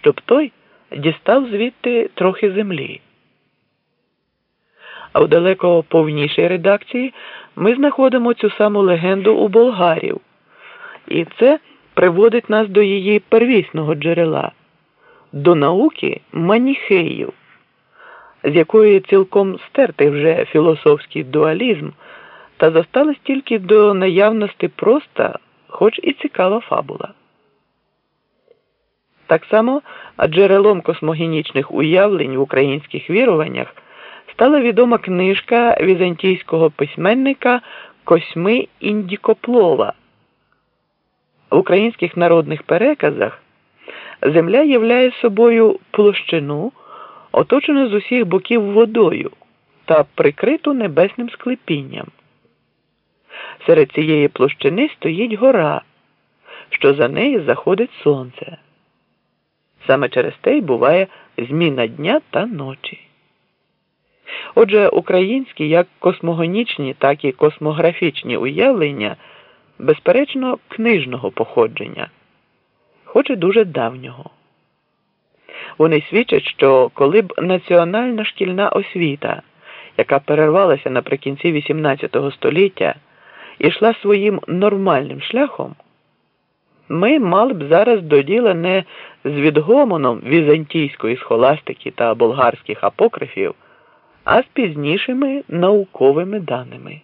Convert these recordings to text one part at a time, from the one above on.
щоб той дістав звідти трохи землі. А в далеко повнішій редакції ми знаходимо цю саму легенду у болгарів, і це приводить нас до її первісного джерела, до науки маніхеїв, з якої цілком стертий вже філософський дуалізм, та зосталась тільки до наявності проста, хоч і цікава фабула. Так само джерелом космогенічних уявлень в українських віруваннях стала відома книжка візантійського письменника Косьми Індікоплова. В українських народних переказах земля являє собою площину, оточену з усіх боків водою та прикриту небесним склепінням. Серед цієї площини стоїть гора, що за неї заходить сонце. Саме через те й буває зміна дня та ночі. Отже, українські як космогонічні, так і космографічні уявлення, безперечно, книжного походження, хоч і дуже давнього. Вони свідчать, що коли б національна шкільна освіта, яка перервалася наприкінці XVIII століття, ішла своїм нормальним шляхом, ми мали б зараз до діла не з відгомоном візантійської схоластики та болгарських апокрифів, а з пізнішими науковими даними.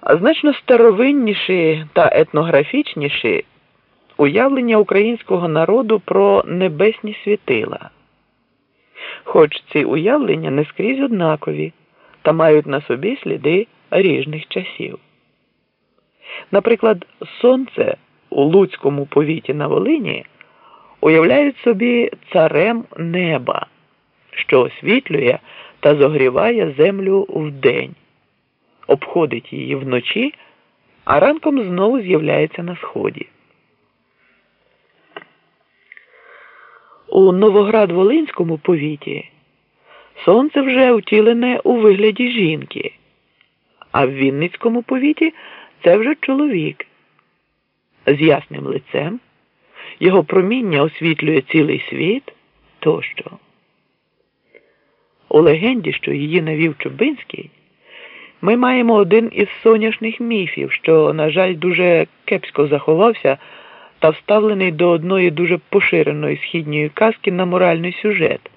А значно старовинніші та етнографічніші уявлення українського народу про небесні світила. Хоч ці уявлення не скрізь однакові та мають на собі сліди ріжних часів. Наприклад, сонце у Луцькому повіті на Волині уявляють собі царем неба, що освітлює та зогріває землю вдень, обходить її вночі, а ранком знову з'являється на сході. У Новоград-Волинському повіті сонце вже втілене у вигляді жінки, а в Вінницькому повіті це вже чоловік з ясним лицем, його проміння освітлює цілий світ тощо. У легенді, що її навів Чубинський, ми маємо один із соняшних міфів, що, на жаль, дуже кепсько заховався та вставлений до одної дуже поширеної східньої казки на моральний сюжет,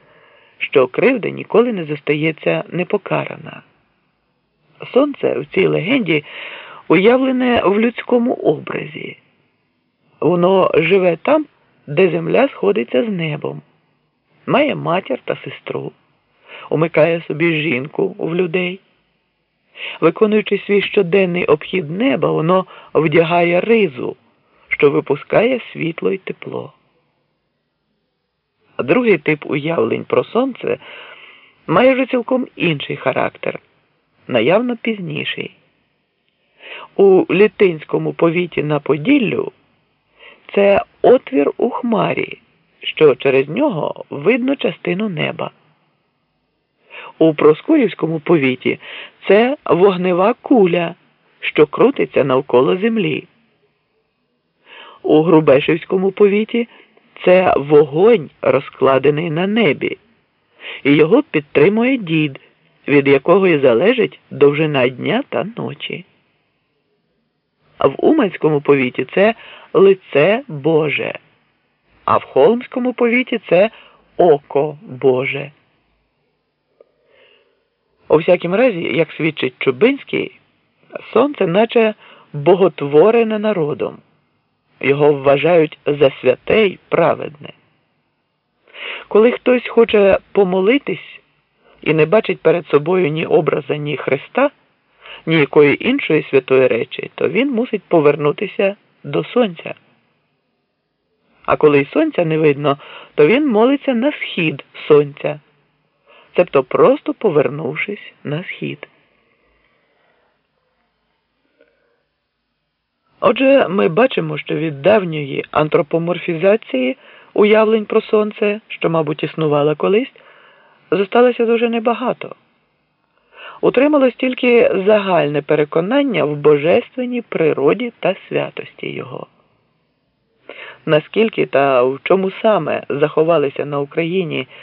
що кривда ніколи не зостається непокарана. Сонце в цій легенді уявлене в людському образі. Воно живе там, де земля сходиться з небом, має матір та сестру, умикає собі жінку в людей. Виконуючи свій щоденний обхід неба, воно вдягає ризу, що випускає світло й тепло. А другий тип уявлень про сонце має вже цілком інший характер, наявно пізніший. У літинському повіті на Поділлю це отвір у хмарі, що через нього видно частину неба. У Проскурівському повіті це вогнева куля, що крутиться навколо землі. У Грубешівському повіті це вогонь, розкладений на небі, і його підтримує дід, від якого і залежить довжина дня та ночі. А в Уманському повіті це лице Боже, а в Холмському повіті це око Боже. У всякім разі, як свідчить Чубинський, сонце наче боготворене народом. Його вважають за святе й праведне. Коли хтось хоче помолитись і не бачить перед собою ні образа, ні Христа, ні якої іншої святої речі, то він мусить повернутися до сонця. А коли й сонця не видно, то він молиться на схід сонця, цебто просто повернувшись на схід. Отже, ми бачимо, що від давньої антропоморфізації уявлень про сонце, що, мабуть, існувала колись, зосталося дуже небагато. Утрималось тільки загальне переконання в божественній природі та святості його. наскільки та в чому саме заховалися на Україні